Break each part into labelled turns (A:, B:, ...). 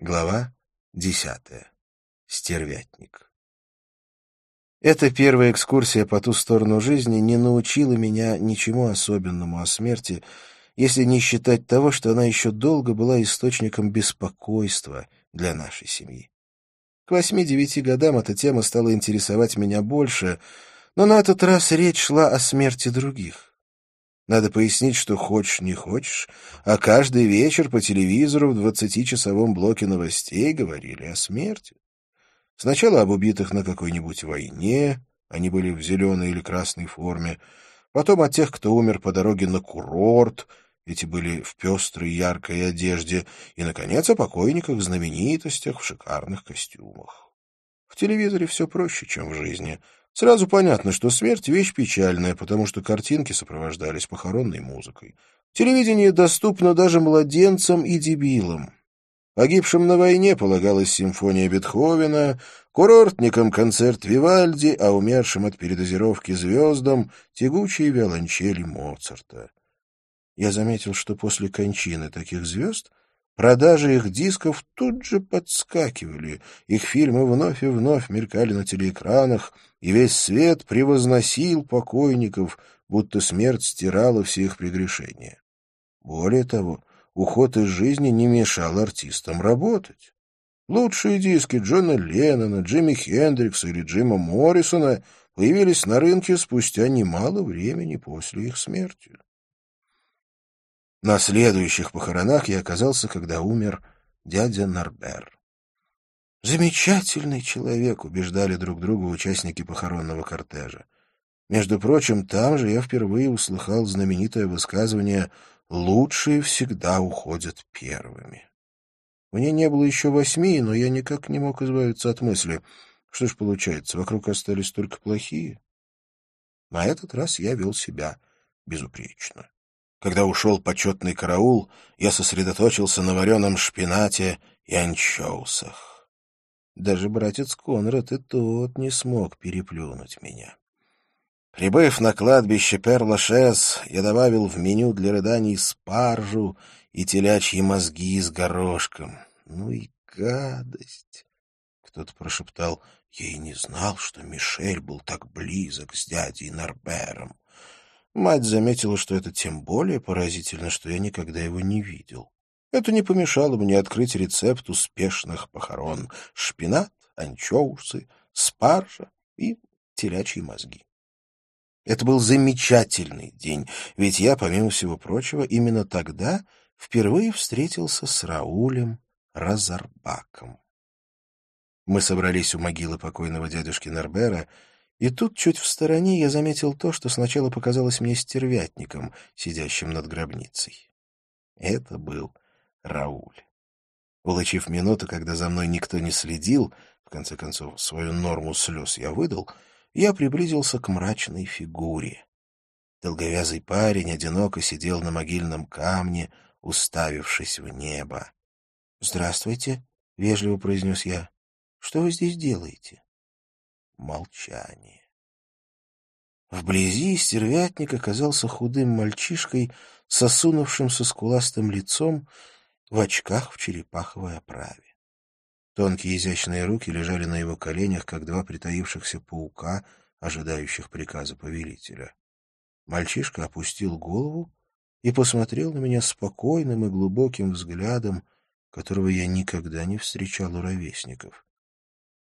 A: Глава десятая. Стервятник. Эта первая экскурсия по ту сторону жизни не научила меня ничему особенному о смерти, если не считать того, что она еще долго была источником беспокойства для нашей семьи. К восьми-девяти годам эта тема стала интересовать меня больше, но на этот раз речь шла о смерти других. Надо пояснить, что хочешь не хочешь, а каждый вечер по телевизору в двадцатичасовом блоке новостей говорили о смерти. Сначала об убитых на какой-нибудь войне, они были в зеленой или красной форме, потом о тех, кто умер по дороге на курорт, эти были в пестрой яркой одежде, и, наконец, о покойниках-знаменитостях в шикарных костюмах. Телевизоре все проще, чем в жизни — Сразу понятно, что смерть — вещь печальная, потому что картинки сопровождались похоронной музыкой. Телевидение доступно даже младенцам и дебилам. Погибшим на войне полагалась симфония Бетховена, курортникам концерт Вивальди, а умершим от передозировки звездам — тягучие виолончели Моцарта. Я заметил, что после кончины таких звезд продажи их дисков тут же подскакивали, их фильмы вновь и вновь мелькали на телеэкранах — и весь свет превозносил покойников, будто смерть стирала все их прегрешения. Более того, уход из жизни не мешал артистам работать. Лучшие диски Джона Леннона, Джимми Хендрикса или Джима Моррисона появились на рынке спустя немало времени после их смерти. На следующих похоронах я оказался, когда умер дядя Нарбер. «Замечательный человек», — убеждали друг друга участники похоронного кортежа. Между прочим, там же я впервые услыхал знаменитое высказывание «лучшие всегда уходят первыми». Мне не было еще восьми, но я никак не мог избавиться от мысли. Что ж получается, вокруг остались только плохие? На этот раз я вел себя безупречно. Когда ушел почетный караул, я сосредоточился на вареном шпинате и анчоусах. Даже братец Конрад и тот не смог переплюнуть меня. Прибыв на кладбище Перлашес, я добавил в меню для рыданий спаржу и телячьи мозги с горошком. Ну и гадость! Кто-то прошептал, я и не знал, что Мишель был так близок с дядей Нарбером. Мать заметила, что это тем более поразительно, что я никогда его не видел. Это не помешало мне открыть рецепт успешных похорон. Шпинат, анчоусы, спаржа и телячьи мозги. Это был замечательный день, ведь я, помимо всего прочего, именно тогда впервые встретился с Раулем Разарбаком. Мы собрались у могилы покойного дядюшки Нербера, и тут чуть в стороне я заметил то, что сначала показалось мне стервятником, сидящим над гробницей. Это был Рауль. Улучив минуту, когда за мной никто не следил, в конце концов, свою норму слез я выдал, я приблизился к мрачной фигуре. Долговязый парень одиноко сидел на могильном камне, уставившись в небо. — Здравствуйте, — вежливо произнес я. — Что вы здесь делаете? Молчание. Вблизи стервятник оказался худым мальчишкой с осунувшимся скуластым лицом в очках в черепаховой оправе. Тонкие изящные руки лежали на его коленях, как два притаившихся паука, ожидающих приказа повелителя. Мальчишка опустил голову и посмотрел на меня спокойным и глубоким взглядом, которого я никогда не встречал у ровесников.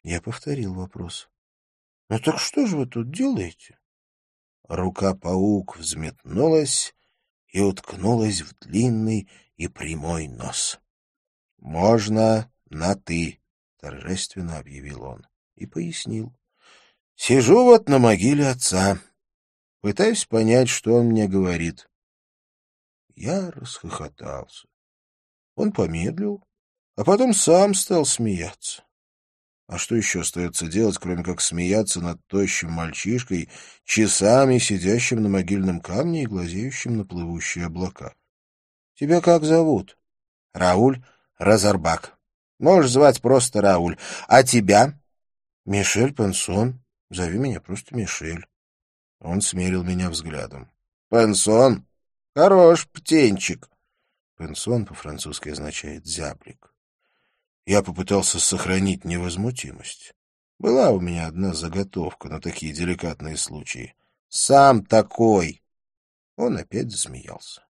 A: Я повторил вопрос. — Ну так что же вы тут делаете? Рука-паук взметнулась и уткнулась в длинный и прямой нос. — Можно на «ты», — торжественно объявил он и пояснил. — Сижу вот на могиле отца. Пытаюсь понять, что он мне говорит. Я расхохотался. Он помедлил, а потом сам стал смеяться. А что еще остается делать, кроме как смеяться над тощим мальчишкой, часами сидящим на могильном камне и глазеющим на плывущие облака? — Тебя как зовут? — Рауль Разорбак. Можешь звать просто Рауль. А тебя? — Мишель Пенсон. Зови меня просто Мишель. Он смерил меня взглядом. — Пенсон? Хорош птенчик. Пенсон по-французски означает «зяблик». Я попытался сохранить невозмутимость. Была у меня одна заготовка на такие деликатные случаи. «Сам такой!» Он опять засмеялся.